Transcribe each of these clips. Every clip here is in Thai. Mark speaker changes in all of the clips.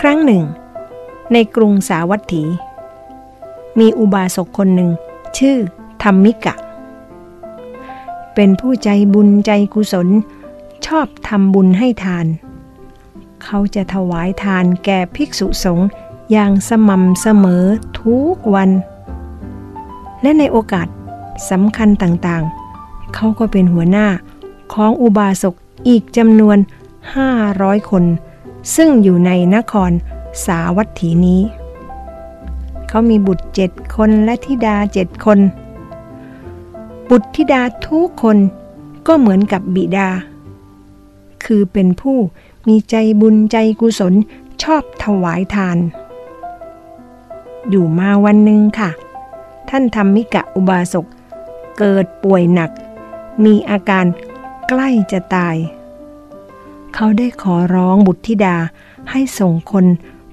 Speaker 1: ครั้งหนึ่ง ในกรุงสาวัตถี มีอุบาสกคนหนึ่ง ชื่อธรรมิกะ เป็นผู้ใจบุญใจกุศล ชอบทำบุญให้ทาน เขาจะถวายทานแก่ภิกษุสงฆ์อย่างสม่ำเสมอทุกวัน และในโอกาสสำคัญต่างๆ เขาก็เป็นหัวหน้าของอุบาสกอีกจำนวน 500 คน ซึ่งอยู่ในนครสาวัตถีนี้ เขามีบุตรเจ็ดคนและธิดาเจ็ดคน บุตรธิดาทุกคนก็เหมือนกับบิดา คือเป็นผู้มีใจบุญใจกุศลชอบถวายทาน อยู่มาวันหนึ่งค่ะ ท่านธรรมิกะอุบาสกเกิดป่วยหนัก มีอาการใกล้จะตาย เขาได้ขอร้องบุตรธิดาให้ส่งคน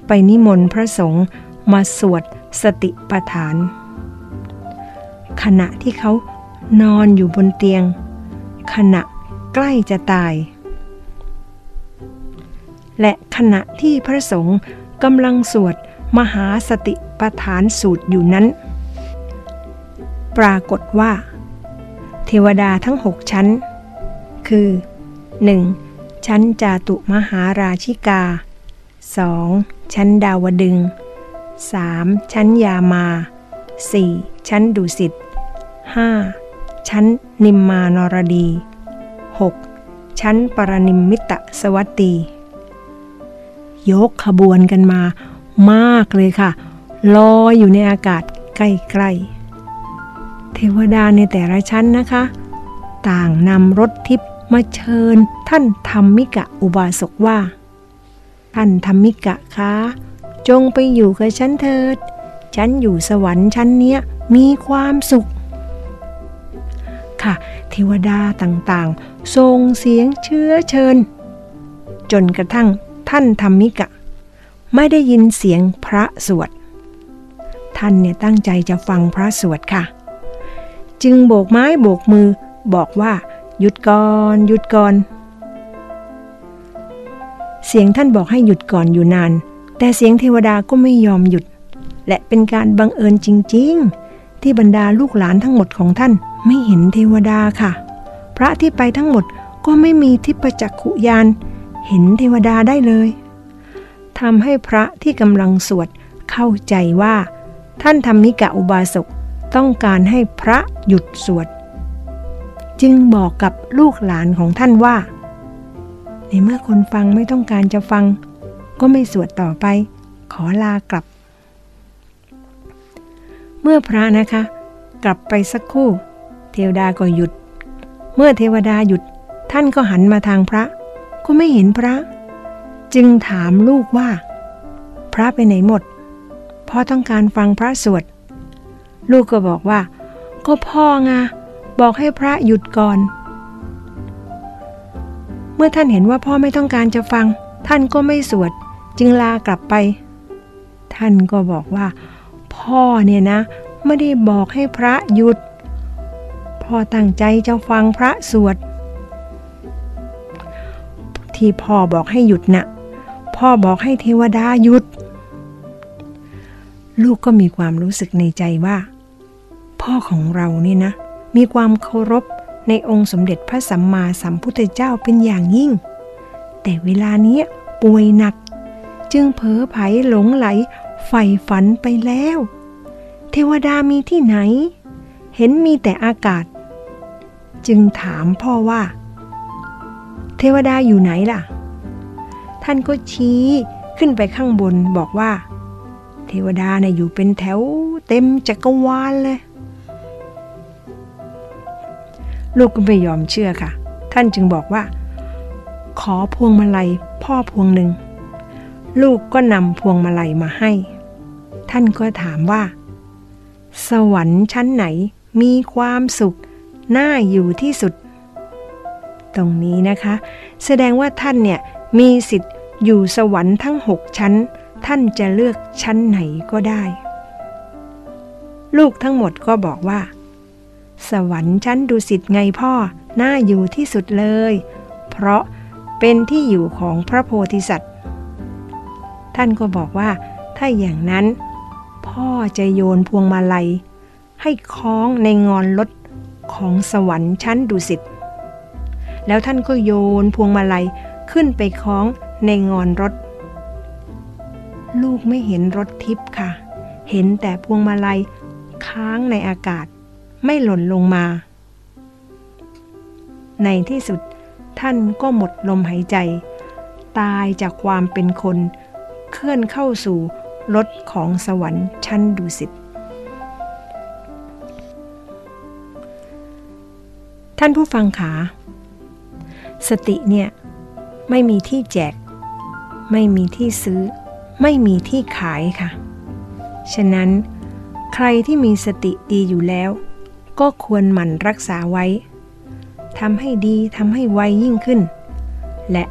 Speaker 1: ไปนิมนต์พระสงฆ์มาสวดสติปัฏฐาน ขณะที่เขานอนอยู่บนเตียง ขณะใกล้จะตาย และขณะที่พระสงฆ์กำลังสวดมหาสติปัฏฐานสูตรอยู่นั้น ปรากฏว่า เทวดาทั้งหกชั้น คือ 1. ชั้นจาตุมหาราชิกา 2. ชั้นดาวดึง 3. ชั้นยามา 4. ชั้นดุสิต 5. ชั้นนิมมานรดี 6. ชั้นปรนิมมิตะสวัตตี ยกขบวนกันมามากเลยค่ะ ลอยอยู่ในอากาศใกล้ๆ เทวดาในแต่ละชั้นนะคะ ต่างนำรถทิพย์ มาเชิญท่านธรรมิกะอุบาสกว่า ท่านธรรมิกะคะจงไปอยู่กับฉันเถิด ฉันอยู่สวรรค์ชั้นเนี้ยมีความสุข ค่ะเทวดาต่างๆส่งเสียงเชื้อเชิญ จนกระทั่งท่านธรรมิกะ ไม่ได้ยินเสียงพระสวด ท่านเนี่ยตั้งใจจะฟังพระสวดค่ะ จึงโบกไม้โบกมือบอกว่า หยุดก่อน หยุดก่อน เสียงท่านบอกให้หยุดก่อนอยู่นาน แต่เสียงเทวดาก็ไม่ยอมหยุด และเป็นการบังเอิญจริง ๆ ที่บรรดาลูกหลานทั้งหมดของท่านไม่เห็นเทวดาค่ะ พระที่ไปทั้งหมดก็ไม่มีทิพจักขุยาน เห็นเทวดาได้เลยทำให้พระที่กำลังสวดเข้าใจว่า ท่านธรรมิกะอุบาสกต้องการให้พระหยุดสวด จึงบอกกับลูกหลานของท่านว่า ในเมื่อคนฟังไม่ต้องการจะฟัง ก็ไม่สวดต่อไป ขอลากลับ เมื่อพระนะคะ กลับไปสักครู่ เทวดาก็หยุด เมื่อเทวดาหยุดท่านก็หันมาทางพระ ก็ไม่เห็นพระ จึงถามลูกว่า พระไปไหนหมดพ่อต้องการฟังพระสวด ลูกก็บอกว่า ก็พ่อไง บอกให้พระหยุดก่อน เมื่อท่านเห็นว่าพ่อไม่ต้องการจะฟัง ท่านก็ไม่สวด จึงลากลับไป ท่านก็บอกว่า พ่อเนี่ยนะ ไม่ได้บอกให้พระหยุด พ่อตั้งใจจะฟังพระสวด ที่พ่อบอกให้หยุดนะ่ะ พ่อบอกให้เทวดาหยุด ลูกก็มีความรู้สึกในใจว่า พ่อของเราเนี่ยนะ มีความเคารพในองค์สมเด็จพระสัมมาสัมพุทธเจ้าเป็นอย่างยิ่ง แต่เวลานี้ป่วยหนัก จึงเผลอไผหลงไหลใฝ่ฝันไปแล้ว เทวดามีที่ไหน เห็นมีแต่อากาศ จึงถามพ่อว่า เทวดาอยู่ไหนล่ะ ท่านก็ชี้ขึ้นไปข้างบนบอกว่า เทวดาเนะ่ยอยู่เป็นแถวเต็มจักรวาลเลย ลูกก็ไม่ยอมเชื่อค่ะ ท่านจึงบอกว่า ขอพวงมาลัยพ่อพวงหนึ่ง ลูกก็นำพวงมาลัยมาให้ ท่านก็ถามว่า สวรรค์ชั้นไหนมีความสุขน่าอยู่ที่สุด ตรงนี้นะคะ แสดงว่าท่านเนี่ยมีสิทธิ์อยู่สวรรค์ทั้งหกชั้น ท่านจะเลือกชั้นไหนก็ได้ ลูกทั้งหมดก็บอกว่า สวรรค์ชั้นดุสิตไงพ่อ น่าอยู่ที่สุดเลย เพราะเป็นที่อยู่ของพระโพธิสัตว์ ท่านก็บอกว่า ถ้าอย่างนั้น พ่อจะโยนพวงมาลัย ให้คล้องในงอนรถของสวรรค์ชั้นดุสิต แล้วท่านก็โยนพวงมาลัยขึ้นไปคล้องในงอนรถ ลูกไม่เห็นรถทิพย์ค่ะ เห็นแต่พวงมาลัยค้างในอากาศ ไม่หล่นลงมา ในที่สุดท่านก็หมดลมหายใจ ตายจากความเป็นคน เคลื่อนเข้าสู่รถของสวรรค์ชั้นดุสิตท่านผู้ฟังขา สติเนี่ย ไม่มีที่แจก ไม่มีที่ซื้อ ไม่มีที่ขายค่ะ ฉะนั้นใครที่มีสติดีอยู่แล้ว ก็ควรหมั่นรักษาไว้ทำให้ดีทำให้ไวยิ่งขึ้น และ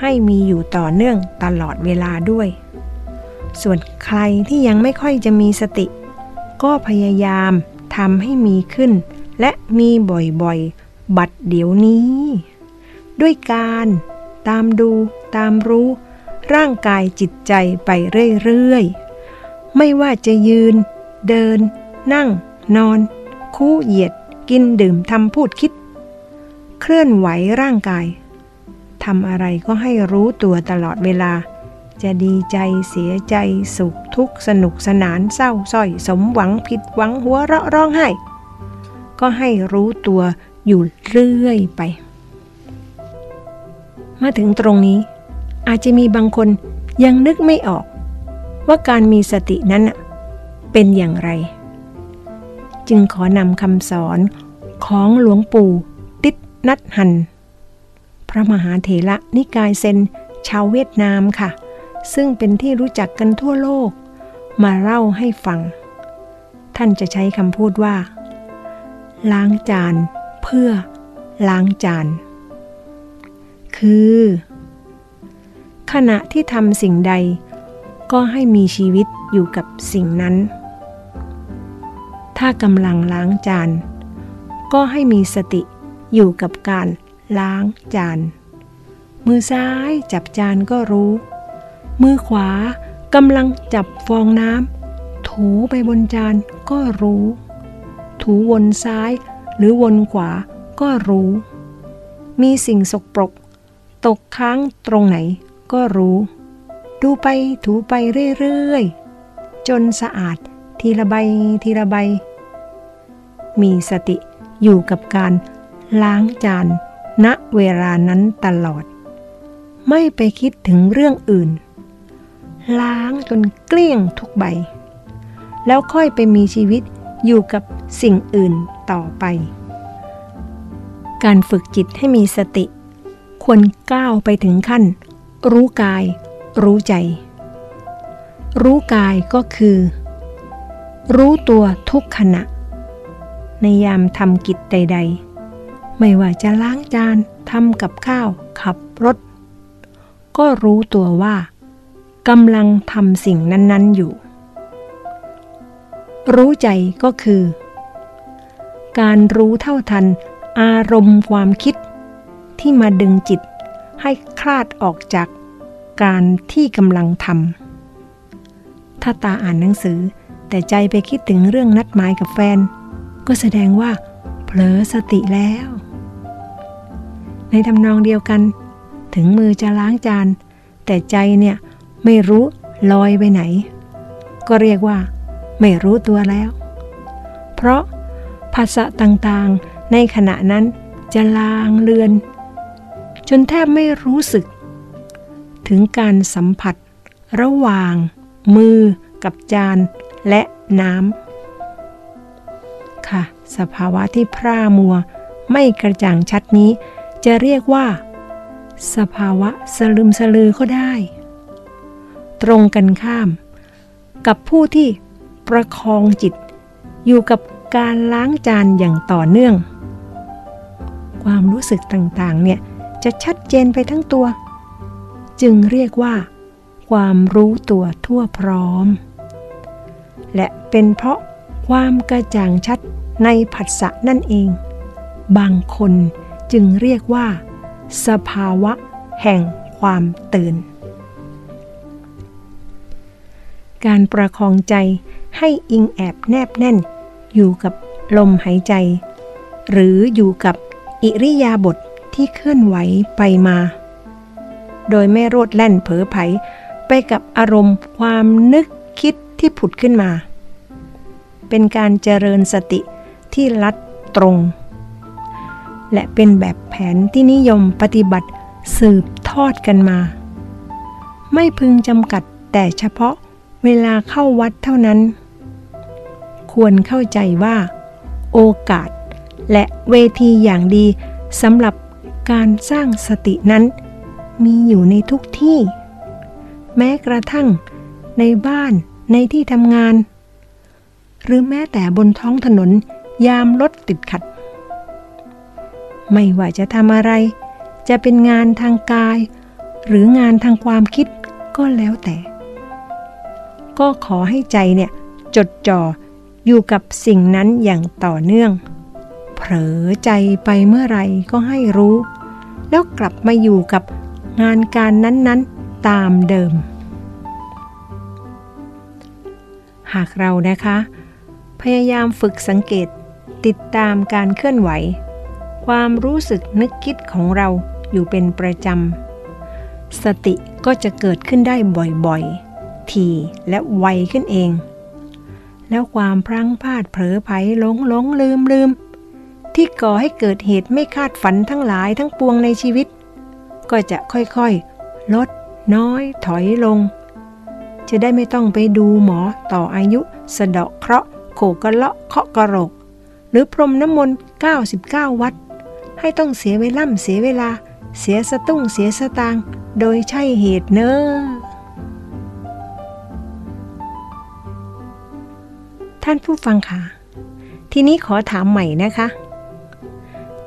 Speaker 1: ให้มีอยู่ต่อเนื่องตลอดเวลาด้วย ส่วนใครที่ยังไม่ค่อยจะมีสติ ก็พยายามทำให้มีขึ้น และมีบ่อยๆ บัดเดี๋ยวนี้ ด้วยการตามดูตามรู้ ร่างกายจิตใจไปเรื่อยๆ ไม่ว่าจะยืน เดิน นั่ง นอน คู่เหยียด กินดื่มทำพูดคิด เคลื่อนไหวร่างกายทำอะไรก็ให้รู้ตัวตลอดเวลา จะดีใจเสียใจสุขทุกข์สนุกสนานเศร้าส้อยสมหวังผิดหวังหัวเราะร้องไห้ ก็ให้รู้ตัวอยู่เรื่อยไป มาถึงตรงนี้ อาจจะมีบางคนยังนึกไม่ออก ว่าการมีสตินั้นเป็นอย่างไร จึงขอนำคำสอนของหลวงปู่ติดนัดหัน พระมหาเถระนิกายเซนชาวเวียดนามค่ะ ซึ่งเป็นที่รู้จักกันทั่วโลก มาเล่าให้ฟัง ท่านจะใช้คำพูดว่า ล้างจานเพื่อล้างจาน คือ ขณะที่ทำสิ่งใดก็ให้มีชีวิตอยู่กับสิ่งนั้น ถ้ากำลังล้างจาน ก็ให้มีสติอยู่กับการล้างจาน มือซ้ายจับจานก็รู้ มือขวากำลังจับฟองน้ำถูไปบนจานก็รู้ ถูวนซ้ายหรือวนขวาก็รู้ มีสิ่งสกปรก ตกค้างตรงไหนก็รู้ ดูไปถูไปเรื่อยๆ จนสะอาดทีละใบทีละใบ มีสติอยู่กับการล้างจานณเวลานั้นตลอด ไม่ไปคิดถึงเรื่องอื่น ล้างจนเกลี้ยงทุกใบ แล้วค่อยไปมีชีวิตอยู่กับสิ่งอื่นต่อไป การฝึกจิตให้มีสติ ควรก้าวไปถึงขั้น รู้กาย รู้ใจ รู้กายก็คือ รู้ตัวทุกขณะ ในยามทำกิจใด ๆ ไม่ว่าจะล้างจานทำกับข้าว ขับรถ ก็รู้ตัวว่ากำลังทำสิ่งนั้น ๆ อยู่ รู้ใจก็คือ การรู้เท่าทันอารมณ์ความคิดที่มาดึงจิตให้คลาดออกจากการที่กำลังทำถ้าตาอ่านหนังสือแต่ใจไปคิดถึงเรื่องนัดหมายกับแฟน ก็แสดงว่า เผลอสติแล้ว ในทำนองเดียวกัน ถึงมือจะล้างจาน แต่ใจเนี่ยไม่รู้ลอยไปไหน ก็เรียกว่า ไม่รู้ตัวแล้ว เพราะภาษะต่างๆ ในขณะนั้นจะลางเลือน จนแทบไม่รู้สึก ถึงการสัมผัส ระหว่าง มือกับจานและน้ำ ค่ะ สภาวะที่พร่ามัว ไม่กระจ่างชัดนี้ จะเรียกว่า สภาวะสลึมสลือก็ได้ ตรงกันข้าม กับผู้ที่ประคองจิต อยู่กับการล้างจานอย่างต่อเนื่อง ความรู้สึกต่างๆ เนี่ย จะชัดเจนไปทั้งตัว จึงเรียกว่า ความรู้ตัวทั่วพร้อม และเป็นเพราะความกระจ่างชัด ในผัสสะนั่นเอง บางคนจึงเรียกว่า สภาวะแห่งความตื่น การประคองใจให้อิงแอบแนบแน่น อยู่กับลมหายใจ หรืออยู่กับอิริยาบถทที่เคลื่อนไหวไปมา โดยไม่โรดแล่นเผลอไผไปกับอารมณ์ความนึกคิดที่ผุดขึ้นมา เป็นการเจริญสติ ที่ลัดตรง และเป็นแบบแผนที่นิยมปฏิบัติสืบทอดกันมา ไม่พึงจำกัดแต่เฉพาะเวลาเข้าวัดเท่านั้น ควรเข้าใจว่า โอกาสและเวทีอย่างดีสำหรับการสร้างสตินั้น มีอยู่ในทุกที่ แม้กระทั่ง ในบ้านในที่ทำงาน หรือแม้แต่บนท้องถนน ยามรถติดขัด ไม่ว่าจะทำอะไร จะเป็นงานทางกาย หรืองานทางความคิดก็แล้วแต่ ก็ขอให้ใจเนี่ย จดจ่ออยู่กับสิ่งนั้นอย่างต่อเนื่อง เผลอใจไปเมื่อไรก็ให้รู้ แล้วกลับมาอยู่กับงานการนั้นๆตามเดิม หากเรานะคะ พยายามฝึกสังเกต ติดตามการเคลื่อนไหว ความรู้สึกนึกคิดของเราอยู่เป็นประจำ สติก็จะเกิดขึ้นได้บ่อยๆ ทีและไวขึ้นเอง แล้วความพลั้งพลาดเผลอไผหลงหลงลืมลืมที่ก่อให้เกิดเหตุไม่คาดฝันทั้งหลายทั้งปวงในชีวิต ก็จะค่อยๆ ลดน้อยถอยลง จะได้ไม่ต้องไปดูหมอต่ออายุ สะเดาะเคราะห์โขกระเลาะเคาะกระโรก หรือพรมน้ำมนต์ 99 วัด ให้ต้องเสียเวล่ำเสียเวลา เสียสตุ้งเสียสตาง โดยใช่เหตุเนอท่านผู้ฟังค่ะ ทีนี้ขอถามใหม่นะคะ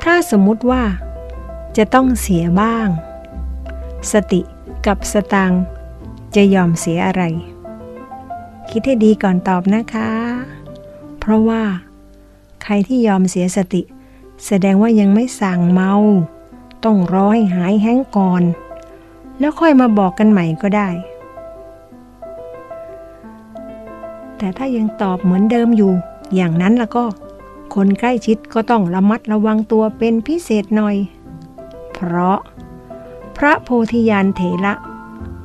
Speaker 1: ถ้าสมมุติว่าจะต้องเสียบ้าง สติกับสตางจะยอมเสียอะไร คิดให้ดีก่อนตอบนะคะ เพราะว่า ใครที่ยอมเสียสติ แสดงว่ายังไม่สั่งเมา ต้องรอให้หายแห้งก่อน แล้วค่อยมาบอกกันใหม่ก็ได้ แต่ถ้ายังตอบเหมือนเดิมอยู่ อย่างนั้นแล้วก็ คนใกล้ชิดก็ต้องระมัดระวังตัวเป็นพิเศษหน่อย เพราะ พระโพธิญาณเถระ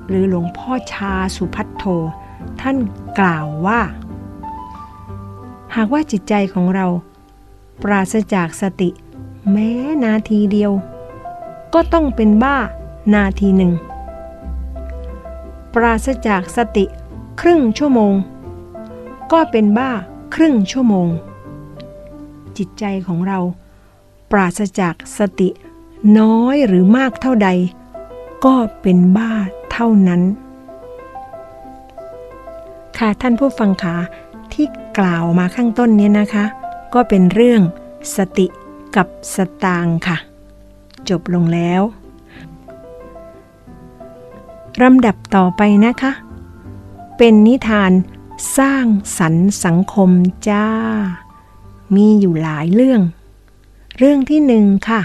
Speaker 1: หรือหลวงพ่อชาสุพัทโท ท่านกล่าวว่า หากว่าจิตใจของเรา ปราศจากสติ แม้นาทีเดียว ก็ต้องเป็นบ้านาทีหนึ่ง ปราศจากสติครึ่งชั่วโมง ก็เป็นบ้าครึ่งชั่วโมง จิตใจของเรา ปราศจากสติ น้อยหรือมากเท่าใด ก็เป็นบ้าเท่านั้น ค่ะท่านผู้ฟังขา ที่กล่าวมาข้างต้นนี้นะคะ ก็เป็นเรื่องสติกับสตางค่ะ จบลงแล้วลำดับต่อไปนะคะ เป็นนิทานสร้างสรรค์สังคมจ้า มีอยู่หลายเรื่อง เรื่องที่หนึ่งค่ะ